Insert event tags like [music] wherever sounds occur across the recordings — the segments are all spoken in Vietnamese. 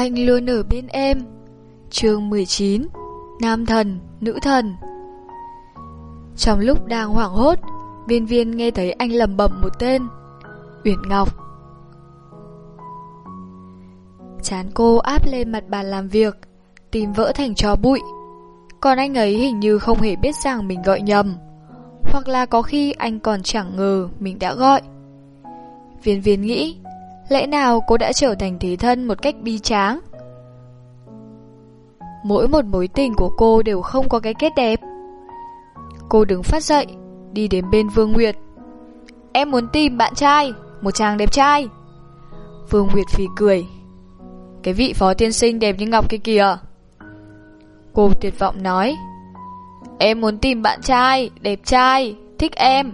Anh luôn ở bên em. Chương 19 Nam thần, nữ thần. Trong lúc đang hoảng hốt Viên viên nghe thấy anh lầm bầm một tên. Uyển Ngọc. Chán cô áp lên mặt bàn làm việc tìm vỡ thành trò bụi. Còn anh ấy hình như không hề biết rằng mình gọi nhầm. Hoặc là có khi anh còn chẳng ngờ mình đã gọi. Viên viên nghĩ Lẽ nào cô đã trở thành thế thân một cách bi tráng? Mỗi một mối tình của cô đều không có cái kết đẹp. Cô đứng phát dậy, Đi đến bên Vương Nguyệt. Em muốn tìm bạn trai, Một chàng đẹp trai. Vương Nguyệt phì cười. Cái vị phó tiên sinh đẹp như ngọc kia kìa. Cô tuyệt vọng nói. Em muốn tìm bạn trai, Đẹp trai, Thích em.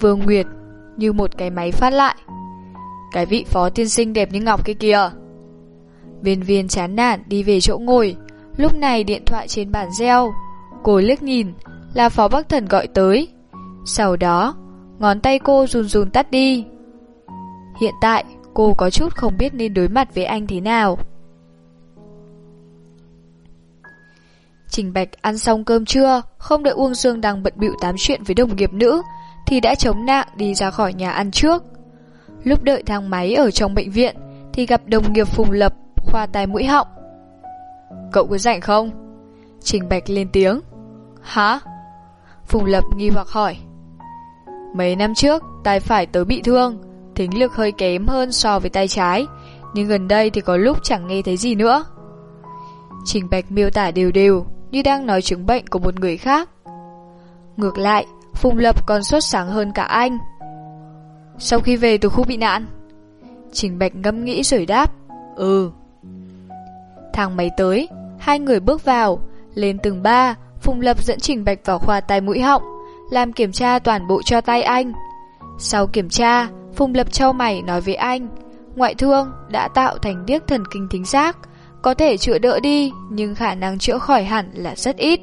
Vương Nguyệt như một cái máy phát lại. Cái vị phó tiên sinh đẹp như ngọc kia kìa. Viên viên chán nản đi về chỗ ngồi. Lúc này điện thoại trên bàn reo. Cô liếc nhìn, Là phó bắc thần gọi tới. Sau đó, Ngón tay cô run run tắt đi. Hiện tại, cô có chút không biết nên đối mặt với anh thế nào. Trình Bạch ăn xong cơm trưa, Không đợi Uông Dương đang bận bịu tám chuyện với đồng nghiệp nữ, Thì đã chống nạng đi ra khỏi nhà ăn trước. Lúc đợi thang máy ở trong bệnh viện Thì gặp đồng nghiệp Phùng Lập khoa tai mũi họng. Cậu có rảnh không? Trình Bạch lên tiếng. Hả? Phùng Lập nghi hoặc hỏi. Mấy năm trước, tay phải tớ bị thương, thính lực hơi kém hơn so với tay trái, nhưng gần đây thì có lúc chẳng nghe thấy gì nữa. Trình Bạch miêu tả đều đều, như đang nói chứng bệnh của một người khác. Ngược lại, Phùng Lập còn xuất sáng hơn cả anh. Sau khi về từ khu bị nạn, Trình Bạch ngâm nghĩ rồi đáp, Ừ. Thang máy tới, hai người bước vào, lên tầng 3, Phùng Lập dẫn Trình Bạch vào khoa tai mũi họng, làm kiểm tra toàn bộ cho tay anh. Sau kiểm tra, Phùng Lập trao mày nói với anh, ngoại thương đã tạo thành điếc thần kinh thính giác, có thể chữa đỡ đi, nhưng khả năng chữa khỏi hẳn là rất ít.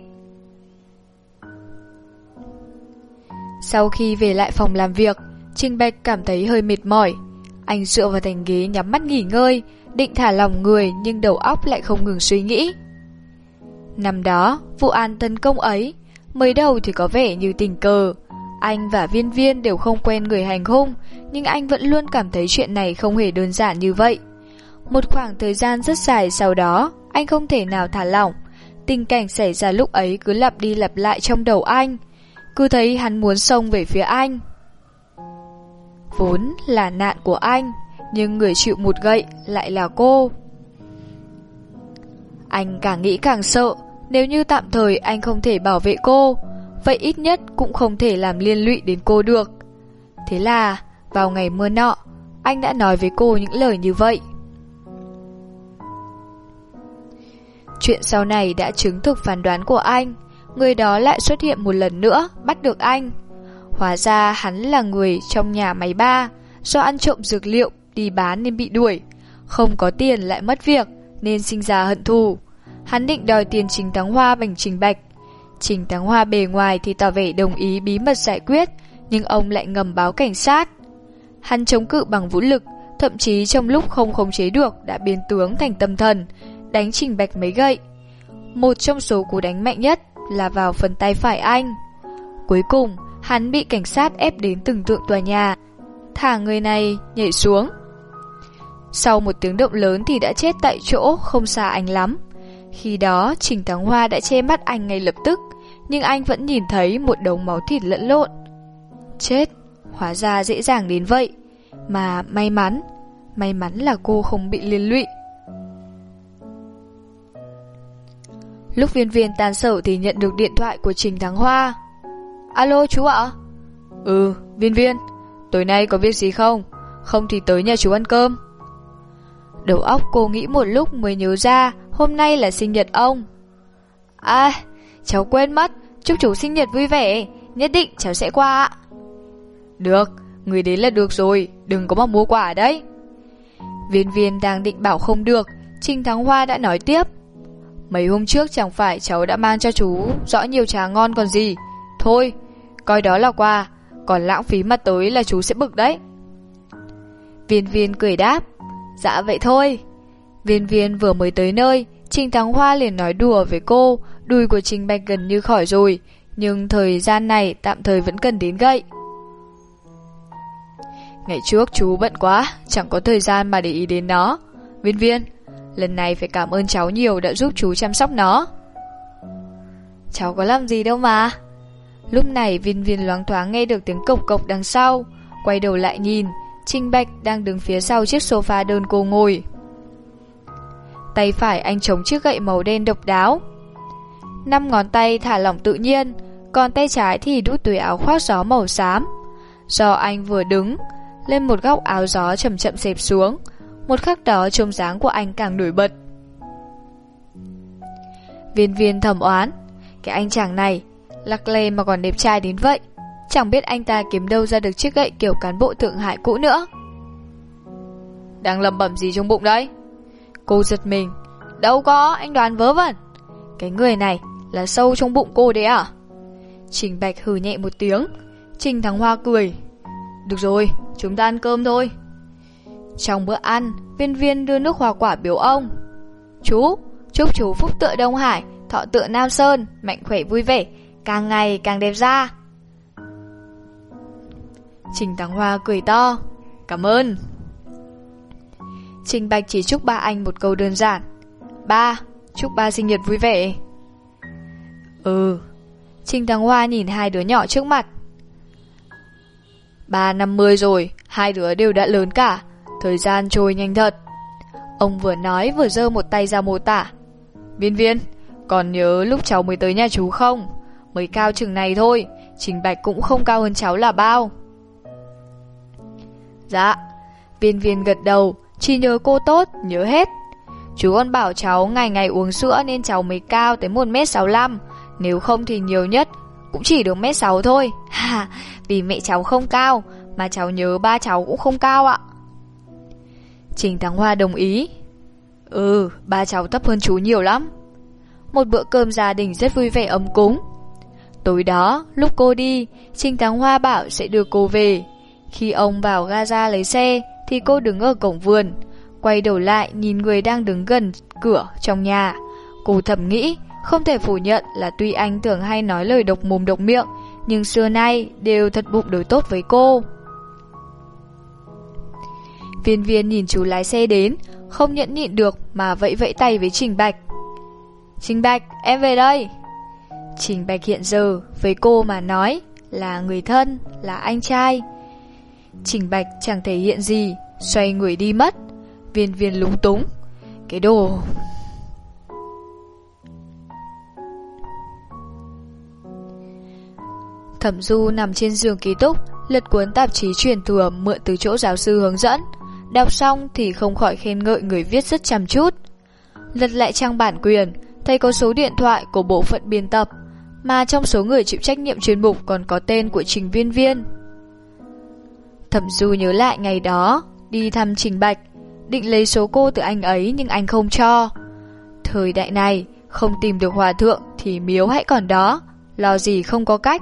Sau khi về lại phòng làm việc, Trình Bạch cảm thấy hơi mệt mỏi. Anh dựa vào thành ghế nhắm mắt nghỉ ngơi, định thả lòng người nhưng đầu óc lại không ngừng suy nghĩ. Năm đó, vụ án tấn công ấy, mới đầu thì có vẻ như tình cờ. Anh và viên viên đều không quen người hành hung, nhưng anh vẫn luôn cảm thấy chuyện này không hề đơn giản như vậy. Một khoảng thời gian rất dài sau đó, anh không thể nào thả lỏng. Tình cảnh xảy ra lúc ấy cứ lặp đi lặp lại trong đầu anh. Cứ thấy hắn muốn xông về phía anh. Vốn là nạn của anh, nhưng người chịu một gậy lại là cô. Anh càng nghĩ càng sợ, nếu như tạm thời anh không thể bảo vệ cô, vậy ít nhất cũng không thể làm liên lụy đến cô được. Thế là, vào ngày mưa nọ, anh đã nói với cô những lời như vậy. Chuyện sau này đã chứng thực phán đoán của anh, người đó lại xuất hiện một lần nữa, bắt được anh. Hóa ra hắn là người trong nhà máy ba, do ăn trộm dược liệu đi bán nên bị đuổi, không có tiền lại mất việc nên sinh ra hận thù. Hắn định đòi tiền Trình Thắng Hoa bằng Trình Bạch. Trình Thắng Hoa bề ngoài thì tỏ vẻ đồng ý bí mật giải quyết, nhưng ông lại ngầm báo cảnh sát. Hắn chống cự bằng vũ lực, thậm chí trong lúc không khống chế được đã biến tướng thành tâm thần, đánh Trình Bạch mấy gậy. Một trong số cú đánh mạnh nhất là vào phần tay phải anh. Cuối cùng, hắn bị cảnh sát ép đến từng tượng tòa nhà, thả người này nhảy xuống. Sau một tiếng động lớn thì đã chết tại chỗ, không xa anh lắm. Khi đó, Trình Thắng Hoa đã che mắt anh ngay lập tức, nhưng anh vẫn nhìn thấy một đống máu thịt lẫn lộn. Chết, hóa ra dễ dàng đến vậy. Mà may mắn, may mắn là cô không bị liên lụy. Lúc viên viên tan sở thì nhận được điện thoại của Trình Thắng Hoa. Alo chú ạ? Ừ, viên viên, tối nay có việc gì không? Không thì tới nhà chú ăn cơm. Đầu óc cô nghĩ một lúc mới nhớ ra Hôm nay là sinh nhật ông À cháu quên mất Chúc chú sinh nhật vui vẻ Nhất định cháu sẽ qua Được Người đến là được rồi Đừng có mà mua quả đấy Viên viên đang định bảo không được Trình Thắng Hoa đã nói tiếp Mấy hôm trước chẳng phải cháu đã mang cho chú Rõ nhiều trà ngon còn gì Thôi Coi đó là quà Còn lãng phí mặt tối là chú sẽ bực đấy Viên viên cười đáp Dạ vậy thôi Viên viên vừa mới tới nơi, Trình Thắng Hoa liền nói đùa với cô, đùi của Trình Bạch gần như khỏi rồi, nhưng thời gian này tạm thời vẫn cần đến gậy. Ngày trước chú bận quá, chẳng có thời gian mà để ý đến nó. Viên viên, lần này phải cảm ơn cháu nhiều đã giúp chú chăm sóc nó. Cháu có làm gì đâu mà. Lúc này viên viên loáng thoáng nghe được tiếng cộc cộc đằng sau, quay đầu lại nhìn, trinh Bạch đang đứng phía sau chiếc sofa đơn cô ngồi. Tay phải anh chống chiếc gậy màu đen độc đáo. Năm ngón tay thả lỏng tự nhiên, còn tay trái thì đút túi áo khoác gió màu xám. Do anh vừa đứng, lên một góc áo gió chậm chậm xẹp xuống, một khắc đó trông dáng của anh càng nổi bật. Viên viên thầm oán, cái anh chàng này, lắc lê mà còn đẹp trai đến vậy, chẳng biết anh ta kiếm đâu ra được chiếc gậy kiểu cán bộ Thượng Hải cũ nữa. Đang lầm bẩm gì trong bụng đấy? Cô giật mình, đâu có, anh đoán vớ vẩn. Cái người này là sâu trong bụng cô đấy à? Trình Bạch hừ nhẹ một tiếng, Trình Thắng Hoa cười. Được rồi, chúng ta ăn cơm thôi. Trong bữa ăn, viên viên đưa nước hoa quả biểu ông. Chú, chúc chú phúc tựa Đông Hải, thọ tựa Nam Sơn, mạnh khỏe vui vẻ, càng ngày càng đẹp ra. Trình Thắng Hoa cười to. Cảm ơn. Trình Bạch chỉ chúc ba anh một câu đơn giản. Ba, chúc ba sinh nhật vui vẻ. Ừ. Trình Thắng Hoa nhìn hai đứa nhỏ trước mặt. Ba năm mươi rồi, hai đứa đều đã lớn cả. Thời gian trôi nhanh thật. Ông vừa nói vừa giơ một tay ra mô tả. Viên viên, còn nhớ lúc cháu mới tới nhà chú không? Mới cao chừng này thôi, Trình Bạch cũng không cao hơn cháu là bao. Dạ, viên viên gật đầu, chỉ nhớ cô tốt, nhớ hết. Chú con bảo cháu ngày ngày uống sữa nên cháu mới cao tới 1m65, nếu không thì nhiều nhất cũng chỉ được mét 6 thôi. [laughs] Ha, vì mẹ cháu không cao, mà cháu nhớ ba cháu cũng không cao ạ. Trình Thắng Hoa đồng ý. Ừ, ba cháu thấp hơn chú nhiều lắm. Một bữa cơm gia đình rất vui vẻ ấm cúng. Tối đó, lúc cô đi, Trình Thắng Hoa bảo sẽ đưa cô về. Khi ông vào Gaza lấy xe, thì cô đứng ở cổng vườn. Quay đầu lại nhìn người đang đứng gần cửa trong nhà. Cô thầm nghĩ, không thể phủ nhận là tuy anh thường hay nói lời độc mồm độc miệng, nhưng xưa nay đều thật bụng đối tốt với cô. Viên viên nhìn chú lái xe đến, không nhẫn nhịn được mà vẫy vẫy tay với Trình Bạch. Trình Bạch, em về đây. Trình Bạch hiện giờ với cô mà nói là người thân, là anh trai. Trình Bạch chẳng thể hiện gì, xoay người đi mất. Viên viên lúng túng. Cái đồ... Thẩm Du nằm trên giường ký túc, lật cuốn tạp chí truyền thừa mượn từ chỗ giáo sư hướng dẫn. Đọc xong thì không khỏi khen ngợi người viết rất chăm chút. Lật lại trang bản quyền, thấy có số điện thoại của bộ phận biên tập, mà trong số người chịu trách nhiệm chuyên mục còn có tên của Trình Viên Viên. Thẩm Du nhớ lại ngày đó, đi thăm Trình Bạch, định lấy số cô từ anh ấy nhưng anh không cho. Thời đại này, không tìm được hòa thượng thì miếu hãy còn đó, lo gì không có cách.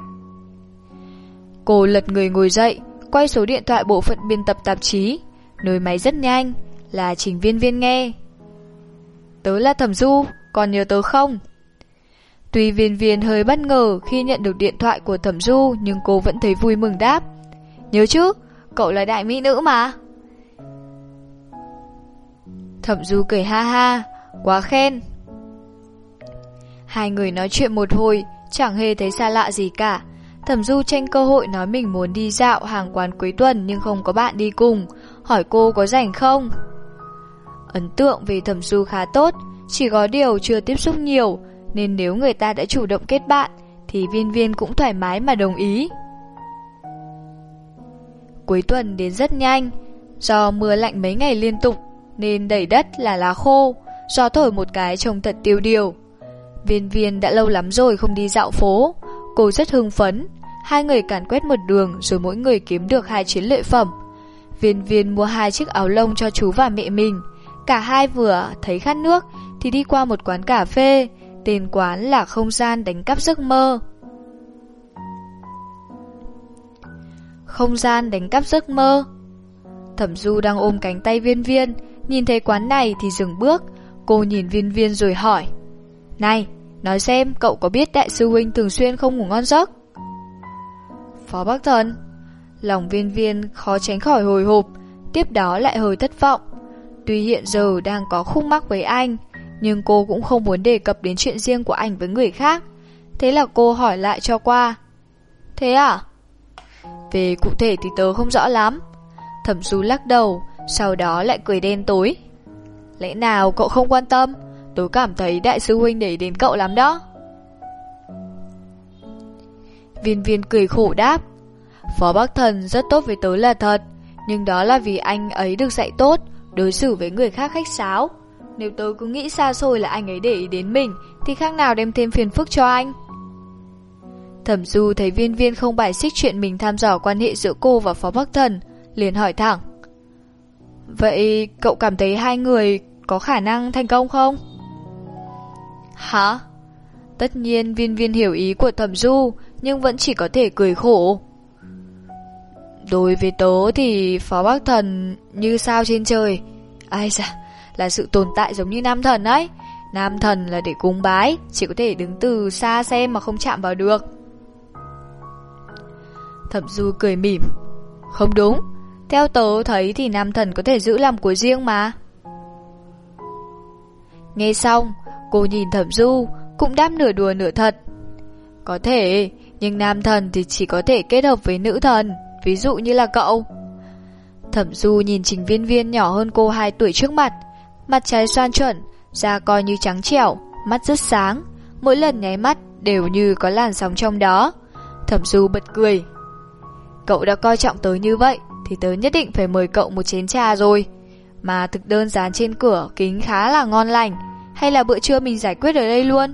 Cô lật người ngồi dậy, quay số điện thoại bộ phận biên tập tạp chí, nối máy rất nhanh, là Trình Viên Viên nghe. Tớ là Thẩm Du, còn nhớ tớ không? Tuy Viên Viên hơi bất ngờ khi nhận được điện thoại của Thẩm Du nhưng cô vẫn thấy vui mừng đáp. Nhớ chứ, cậu là đại mỹ nữ mà. Thẩm Du cười ha ha, quá khen. Hai người nói chuyện một hồi, chẳng hề thấy xa lạ gì cả. Thẩm Du tranh cơ hội nói mình muốn đi dạo hàng quán cuối tuần nhưng không có bạn đi cùng, hỏi cô có rảnh không. Ấn tượng về Thẩm Du khá tốt, chỉ có điều chưa tiếp xúc nhiều, nên nếu người ta đã chủ động kết bạn, thì viên viên cũng thoải mái mà đồng ý. Cuối tuần đến rất nhanh, do mưa lạnh mấy ngày liên tục, nên đầy đất là lá khô, gió thổi một cái trông thật tiêu điều. Viên viên đã lâu lắm rồi không đi dạo phố, cô rất hưng phấn, hai người càn quét một đường rồi mỗi người kiếm được hai chiến lợi phẩm. Viên viên mua hai chiếc áo lông cho chú và mẹ mình, cả hai vừa thấy khát nước thì đi qua một quán cà phê, tên quán là không gian đánh cắp giấc mơ. Không gian đánh cắp giấc mơ Thẩm Du đang ôm cánh tay viên viên Nhìn thấy quán này thì dừng bước, cô nhìn viên viên rồi hỏi. Này, nói xem cậu có biết đại sư huynh thường xuyên không ngủ ngon giấc? Phó Bắc Thần Lòng viên viên khó tránh khỏi hồi hộp, tiếp đó lại hơi thất vọng. Tuy hiện giờ đang có khúc mắc với anh, nhưng cô cũng không muốn đề cập đến chuyện riêng của anh với người khác. Thế là cô hỏi lại cho qua. Thế à? Về cụ thể thì tớ không rõ lắm. Thẩm Du lắc đầu, sau đó lại cười đen tối. Lẽ nào cậu không quan tâm? Tớ cảm thấy đại sư huynh để đến cậu lắm đó. Viên viên cười khổ đáp. Phó Bắc Thần rất tốt với tớ là thật, nhưng đó là vì anh ấy được dạy tốt, đối xử với người khác khách sáo. Nếu tớ cứ nghĩ xa xôi là anh ấy để ý đến mình, thì khác nào đem thêm phiền phức cho anh. Thẩm Du thấy viên viên không bài xích chuyện mình tham dò quan hệ giữa cô và Phó Bắc Thần, liền hỏi thẳng. Vậy cậu cảm thấy hai người có khả năng thành công không? Hả? Tất nhiên viên viên hiểu ý của thẩm du, nhưng vẫn chỉ có thể cười khổ. Đối với tớ thì Phó Bắc Thần như sao trên trời. Ai da, là sự tồn tại giống như Nam Thần ấy. Nam Thần là để cúng bái, chỉ có thể đứng từ xa xem mà không chạm vào được. Thẩm Du cười mỉm. Không đúng, theo tớ thấy thì Nam Thần có thể giữ làm của riêng mà. Nghe xong, cô nhìn Thẩm Du, cũng đáp nửa đùa nửa thật. Có thể, nhưng nam thần thì chỉ có thể kết hợp với nữ thần, ví dụ như là cậu. Thẩm Du nhìn Trình Viên Viên nhỏ hơn cô 2 tuổi trước mặt, mặt trái xoan chuẩn, da coi như trắng trẻo, mắt rất sáng, mỗi lần nháy mắt đều như có làn sóng trong đó. Thẩm Du bật cười. Cậu đã coi trọng tớ như vậy, thì tớ nhất định phải mời cậu một chén trà rồi. Mà thực đơn dán trên cửa kính khá là ngon lành, hay là bữa trưa mình giải quyết ở đây luôn?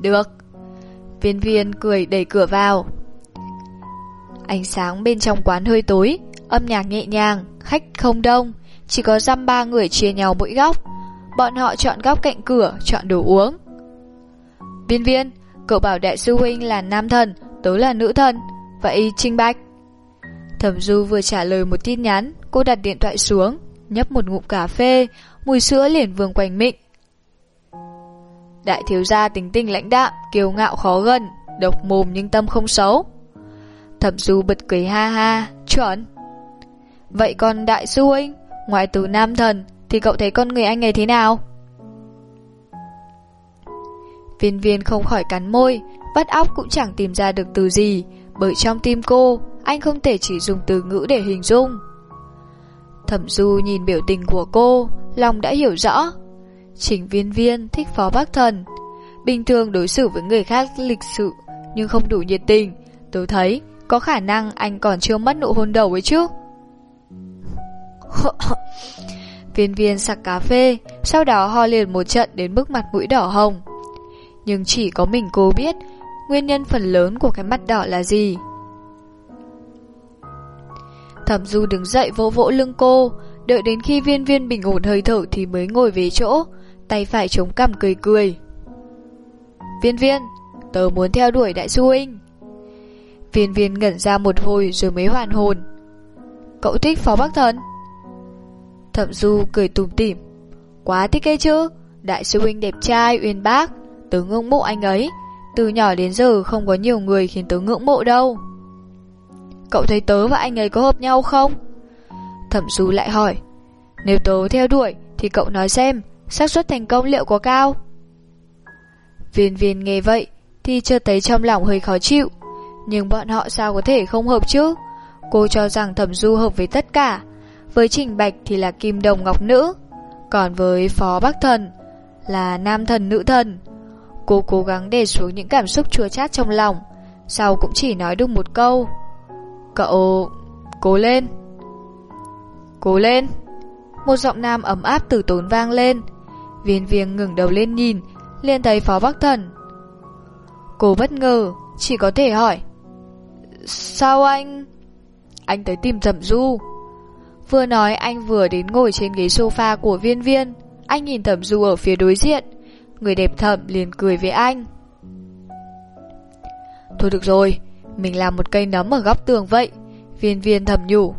Được. Viên viên cười đẩy cửa vào. Ánh sáng bên trong quán hơi tối, âm nhạc nhẹ nhàng, khách không đông, chỉ có dăm ba người chia nhau mỗi góc. Bọn họ chọn góc cạnh cửa, chọn đồ uống. Viên viên, cậu bảo đại sư huynh là nam thần, tớ là nữ thần. Vậy Trinh Bạch? Thẩm Du vừa trả lời một tin nhắn, cô đặt điện thoại xuống, nhấp một ngụm cà phê, mùi sữa liền vương quanh miệng. Đại thiếu gia tính tình lãnh đạm, kiêu ngạo khó gần, độc mồm nhưng tâm không xấu. Thẩm Du bật cười ha ha, chuẩn. Vậy còn đại sư huynh, ngoại từ nam thần, thì cậu thấy con người anh ấy thế nào? Viên viên không khỏi cắn môi, vắt óc cũng chẳng tìm ra được từ gì, bởi trong tim cô, anh không thể chỉ dùng từ ngữ để hình dung. Thẩm Du nhìn biểu tình của cô, lòng đã hiểu rõ. Trình viên viên thích phó bác thần. Bình thường đối xử với người khác lịch sự, nhưng không đủ nhiệt tình. Tôi thấy, có khả năng anh còn chưa mất nụ hôn đầu ấy chứ. [laughs] viên viên sặc cà phê, sau đó ho liền một trận đến mức mặt mũi đỏ hồng. Nhưng chỉ có mình cô biết, nguyên nhân phần lớn của cái mắt đỏ là gì. Thẩm Du đứng dậy vỗ vỗ lưng cô, đợi đến khi viên viên bình ổn hơi thở thì mới ngồi về chỗ, tay phải chống cằm cười cười. Viên viên, tớ muốn theo đuổi đại sư huynh. Viên viên ngẩn ra một hồi rồi mới hoàn hồn. Cậu thích phó bắc thần? Thẩm Du cười tùm tỉm. Quá thích ấy chứ, đại sư huynh đẹp trai, uyên bác, tớ ngưỡng mộ anh ấy. Từ nhỏ đến giờ không có nhiều người khiến tớ ngưỡng mộ đâu. Cậu thấy tớ và anh ấy có hợp nhau không? Thẩm Du lại hỏi Nếu tớ theo đuổi Thì cậu nói xem xác suất thành công liệu có cao Viên viên nghe vậy Thì chưa thấy trong lòng hơi khó chịu Nhưng bọn họ sao có thể không hợp chứ Cô cho rằng thẩm du hợp với tất cả với Trình Bạch thì là kim đồng ngọc nữ, Còn với Phó Bắc Thần Là nam thần nữ thần. Cô cố gắng để xuống những cảm xúc chua chát trong lòng, Sau cũng chỉ nói được một câu, Cậu... cố lên Cố lên. Một giọng nam ấm áp từ tốn vang lên, Viên viên ngừng đầu lên nhìn, liền thấy phó bắc thần. Cô bất ngờ, Chỉ có thể hỏi, Sao anh Anh tới tìm thẩm du? Vừa nói anh vừa đến ngồi trên ghế sofa của viên viên Anh nhìn thẩm du ở phía đối diện Người đẹp thẩm liền cười với anh Thôi được rồi Mình làm một cây nấm ở góc tường vậy Viên viên thầm nhủ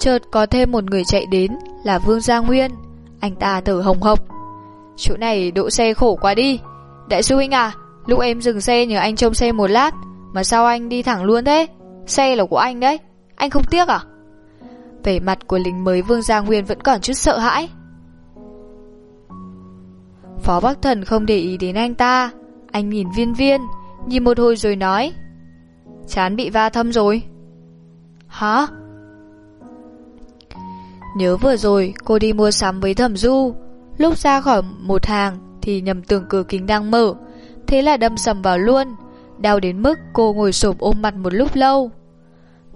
Chợt có thêm một người chạy đến, là Vương Gia Nguyên. Anh ta thở hồng hộc. Chỗ này đỗ xe khổ quá đi. Đại sư huynh à, lúc em dừng xe nhờ anh trông xe một lát, mà sao anh đi thẳng luôn thế? Xe là của anh đấy, anh không tiếc à? Vẻ mặt của lính mới Vương Gia Nguyên vẫn còn chút sợ hãi. Phó Bắc Thần không để ý đến anh ta, anh nhìn viên viên, nhìn một hồi rồi nói. Chán bị va thâm rồi. Hả? Nhớ vừa rồi cô đi mua sắm với thẩm du Lúc ra khỏi một hàng Thì nhầm tưởng cửa kính đang mở Thế là đâm sầm vào luôn Đau đến mức cô ngồi sụp ôm mặt một lúc lâu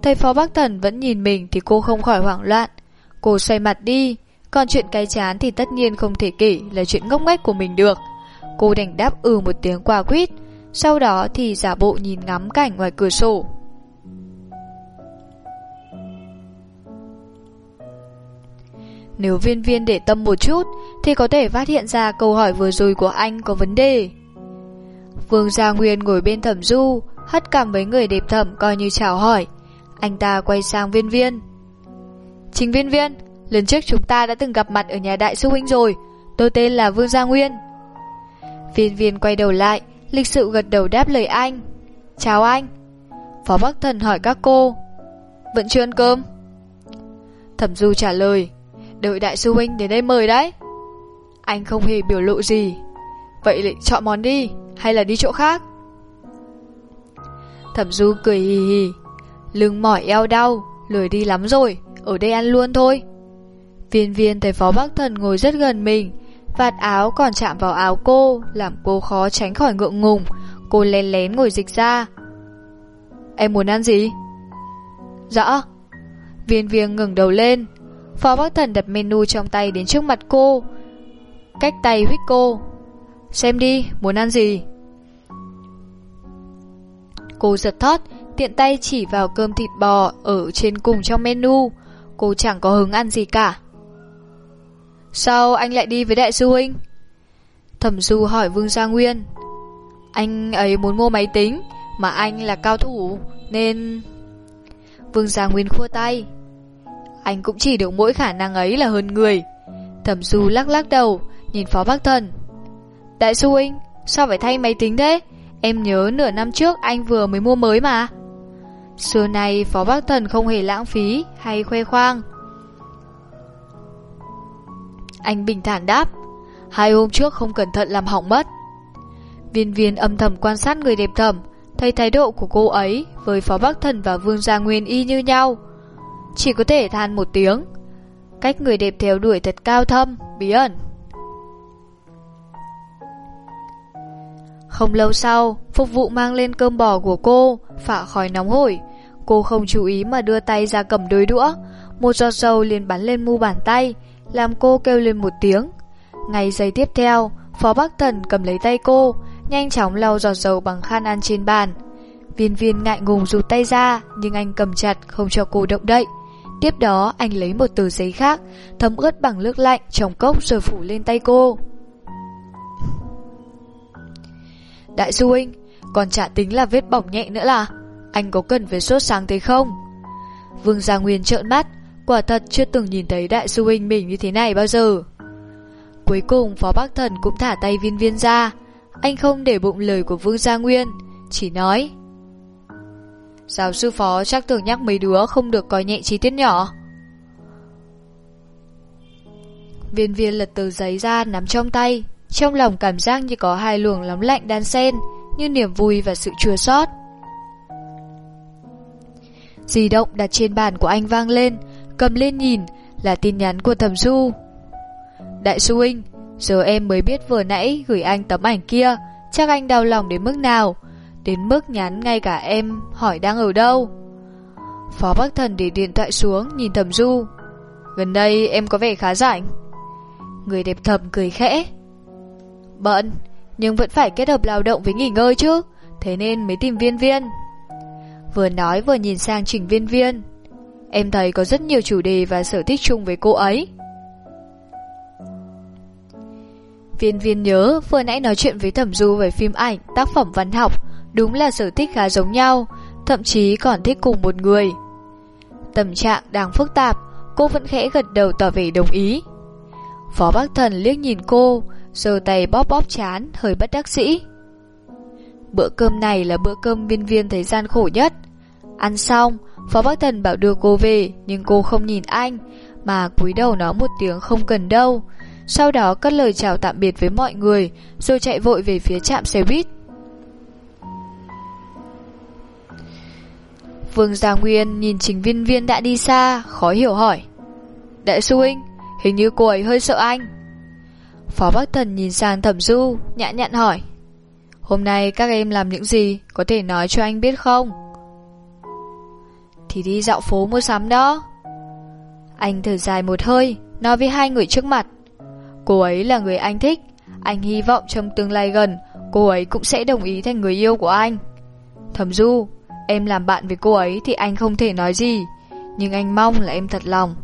Thầy phó bác thần vẫn nhìn mình Thì cô không khỏi hoảng loạn. Cô xoay mặt đi, Còn chuyện cái chán thì tất nhiên không thể kể Là chuyện ngốc nghếch của mình được. Cô đành đáp ừ một tiếng quả quýt, Sau đó thì giả bộ nhìn ngắm cảnh ngoài cửa sổ. Nếu viên viên để tâm một chút Thì có thể phát hiện ra câu hỏi vừa rồi của anh có vấn đề. Vương Gia Nguyên ngồi bên thẩm du, Hất cảm với người đẹp thẩm coi như chào hỏi. Anh ta quay sang viên viên. Trình viên viên, Lần trước chúng ta đã từng gặp mặt ở nhà đại sư huynh rồi. Tôi tên là Vương Gia Nguyên. Viên viên quay đầu lại, Lịch sự gật đầu đáp lời anh. Chào anh. Phó Bắc Thần hỏi các cô. Vẫn chưa ăn cơm? Thẩm Du trả lời. Đợi đại sư huynh đến đây mời đấy. Anh không hề biểu lộ gì. Vậy lại chọn món đi, Hay là đi chỗ khác? Thẩm du cười hì hì. Lưng mỏi eo đau Lười đi lắm rồi Ở đây ăn luôn thôi. Viên viên thấy phó bác thần ngồi rất gần mình Vạt áo còn chạm vào áo cô Làm cô khó tránh khỏi ngượng ngùng. Cô lén lén ngồi dịch ra. Em muốn ăn gì? rõ Viên viên ngừng đầu lên. Phó bác Thần đặt menu trong tay đến trước mặt cô. Cách tay huyết cô. Xem đi, muốn ăn gì? Cô giật thót Tiện tay chỉ vào cơm thịt bò Ở trên cùng trong menu Cô chẳng có hứng ăn gì cả Sao anh lại đi với đại sư huynh? Thẩm Du hỏi Vương Gia Nguyên Anh ấy muốn mua máy tính Mà anh là cao thủ Nên... Vương Gia Nguyên khua tay anh cũng chỉ được mỗi khả năng ấy là hơn người. Thẩm Du lắc lắc đầu, nhìn Phó Bắc Thần. Đại sư huynh, sao phải thay máy tính thế? Em nhớ nửa năm trước anh vừa mới mua mới mà. Xưa nay Phó Bắc Thần không hề lãng phí hay khoe khoang. Anh bình thản đáp, hai hôm trước không cẩn thận làm hỏng mất. Viên viên âm thầm quan sát người đẹp thẩm, thấy thái độ của cô ấy với Phó Bắc Thần và Vương Gia Nguyên y như nhau. Chỉ có thể than một tiếng Cách người đẹp theo đuổi thật cao thâm Bí ẩn Không lâu sau, Phục vụ mang lên cơm bò của cô, Phả khói nóng hổi. Cô không chú ý mà đưa tay ra cầm đôi đũa. Một giọt dầu liền bắn lên mu bàn tay, Làm cô kêu lên một tiếng. Ngay giây tiếp theo, Phó Bắc Thần cầm lấy tay cô, Nhanh chóng lau giọt dầu bằng khăn ăn trên bàn. Viên viên ngại ngùng rụt tay ra, Nhưng anh cầm chặt không cho cô động đậy. Tiếp đó, anh lấy một tờ giấy khác, Thấm ướt bằng nước lạnh trong cốc rồi phủ lên tay cô. Đại sư huynh Còn chả tính là vết bỏng nhẹ nữa là? Anh có cần phải sốt sáng thế không? Vương Gia Nguyên trợn mắt Quả thật chưa từng nhìn thấy đại sư huynh mình như thế này bao giờ. Cuối cùng Phó Bắc Thần cũng thả tay viên viên ra. Anh không để bụng lời của Vương Gia Nguyên Chỉ nói. Giáo sư phó chắc tưởng nhắc mấy đứa không được coi nhẹ chi tiết nhỏ. Viên viên lật tờ giấy ra nắm trong tay, trong lòng cảm giác như có hai luồng lóng lạnh đan xen, như niềm vui và sự chua xót. Di động đặt trên bàn của anh vang lên, cầm lên nhìn, là tin nhắn của thẩm du. Đại sư huynh, giờ em mới biết vừa nãy gửi anh tấm ảnh kia, chắc anh đau lòng đến mức nào, Đến mức nhắn ngay cả em hỏi đang ở đâu? Phó Bắc Thần để điện thoại xuống Nhìn thầm du. Gần đây em có vẻ khá rảnh. Người đẹp thầm cười khẽ. Bận Nhưng vẫn phải kết hợp lao động với nghỉ ngơi chứ. Thế nên mới tìm viên viên. Vừa nói vừa nhìn sang trình viên viên. Em thấy có rất nhiều chủ đề và sở thích chung với cô ấy. Viên viên nhớ vừa nãy nói chuyện với Thẩm Du về phim ảnh, tác phẩm văn học Đúng là sở thích khá giống nhau Thậm chí còn thích cùng một người. Tâm trạng đang phức tạp Cô vẫn khẽ gật đầu tỏ vẻ đồng ý. Phó Bắc Thần liếc nhìn cô, giơ tay bóp bóp chán, hơi bất đắc sĩ. Bữa cơm này là bữa cơm viên viên thấy gian khổ nhất. Ăn xong, Phó Bắc Thần bảo đưa cô về, nhưng cô không nhìn anh, mà cúi đầu nói một tiếng không cần đâu. Sau đó cất lời chào tạm biệt với mọi người, rồi chạy vội về phía trạm xe buýt. Vương Gia Nguyên nhìn Trình Viên Viên đã đi xa, khó hiểu hỏi. Đại sư huynh, hình như cô ấy hơi sợ anh. Phó Bắc Thần nhìn sang Thẩm Du, nhã nhặn hỏi. Hôm nay các em làm những gì, có thể nói cho anh biết không? Thì đi dạo phố mua sắm đó. Anh thở dài một hơi, nói với hai người trước mặt. Cô ấy là người anh thích, anh hy vọng trong tương lai gần, cô ấy cũng sẽ đồng ý thành người yêu của anh. Thẩm Du, em làm bạn với cô ấy thì anh không thể nói gì, nhưng anh mong là em thật lòng.